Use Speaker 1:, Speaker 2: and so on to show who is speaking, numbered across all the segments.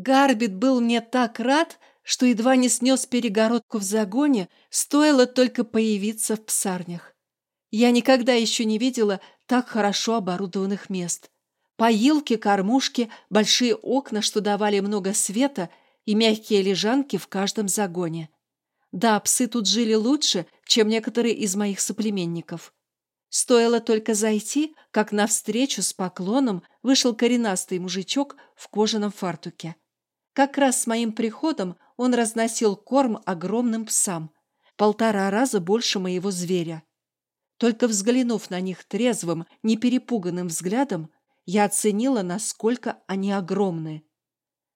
Speaker 1: Гарбит был мне так рад, что едва не снес перегородку в загоне, стоило только появиться в псарнях. Я никогда еще не видела так хорошо оборудованных мест. Поилки, кормушки, большие окна, что давали много света, и мягкие лежанки в каждом загоне. Да, псы тут жили лучше, чем некоторые из моих соплеменников. Стоило только зайти, как навстречу с поклоном вышел коренастый мужичок в кожаном фартуке. Как раз с моим приходом он разносил корм огромным псам, полтора раза больше моего зверя. Только взглянув на них трезвым, неперепуганным взглядом, я оценила, насколько они огромны.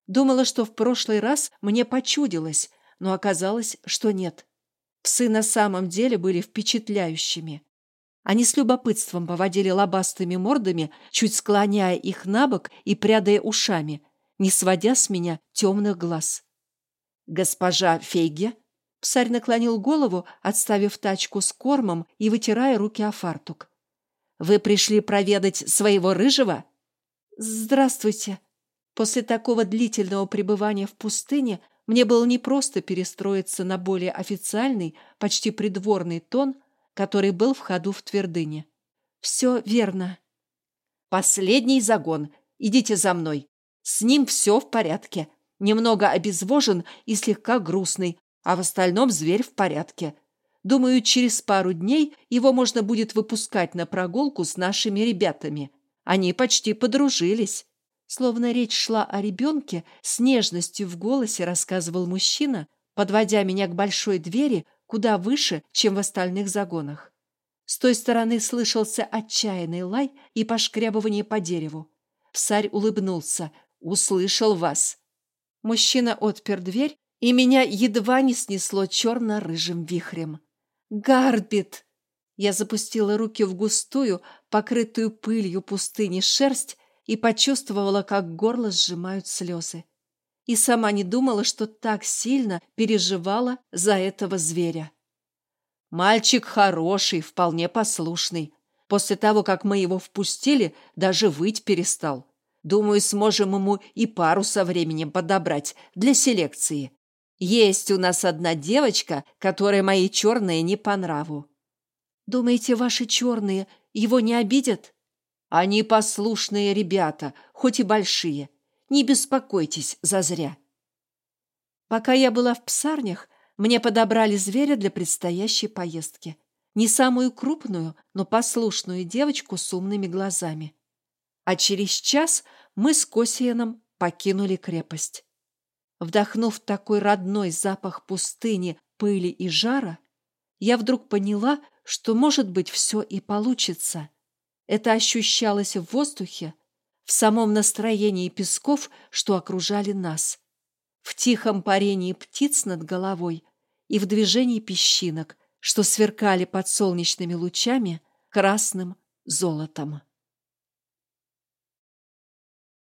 Speaker 1: Думала, что в прошлый раз мне почудилось, но оказалось, что нет. Псы на самом деле были впечатляющими. Они с любопытством поводили лобастыми мордами, чуть склоняя их на бок и прядая ушами – не сводя с меня темных глаз. «Госпожа Фейге?» Псарь наклонил голову, отставив тачку с кормом и вытирая руки о фартук. «Вы пришли проведать своего рыжего?» «Здравствуйте!» После такого длительного пребывания в пустыне мне было непросто перестроиться на более официальный, почти придворный тон, который был в ходу в твердыне. «Все верно». «Последний загон. Идите за мной. С ним все в порядке. Немного обезвожен и слегка грустный, а в остальном зверь в порядке. Думаю, через пару дней его можно будет выпускать на прогулку с нашими ребятами. Они почти подружились. Словно речь шла о ребенке, с нежностью в голосе рассказывал мужчина, подводя меня к большой двери, куда выше, чем в остальных загонах. С той стороны слышался отчаянный лай и пошкрябывание по дереву. Псарь улыбнулся, услышал вас». Мужчина отпер дверь, и меня едва не снесло черно-рыжим вихрем. «Гарбит!» Я запустила руки в густую, покрытую пылью пустыни шерсть и почувствовала, как горло сжимают слезы. И сама не думала, что так сильно переживала за этого зверя. Мальчик хороший, вполне послушный. После того, как мы его впустили, даже выть перестал. Думаю, сможем ему и пару со временем подобрать для селекции. Есть у нас одна девочка, которой мои черные не по нраву. Думаете, ваши черные его не обидят? Они послушные ребята, хоть и большие. Не беспокойтесь зазря. Пока я была в псарнях, мне подобрали зверя для предстоящей поездки. Не самую крупную, но послушную девочку с умными глазами а через час мы с Косианом покинули крепость. Вдохнув такой родной запах пустыни, пыли и жара, я вдруг поняла, что, может быть, все и получится. Это ощущалось в воздухе, в самом настроении песков, что окружали нас, в тихом парении птиц над головой и в движении песчинок, что сверкали под солнечными лучами красным золотом.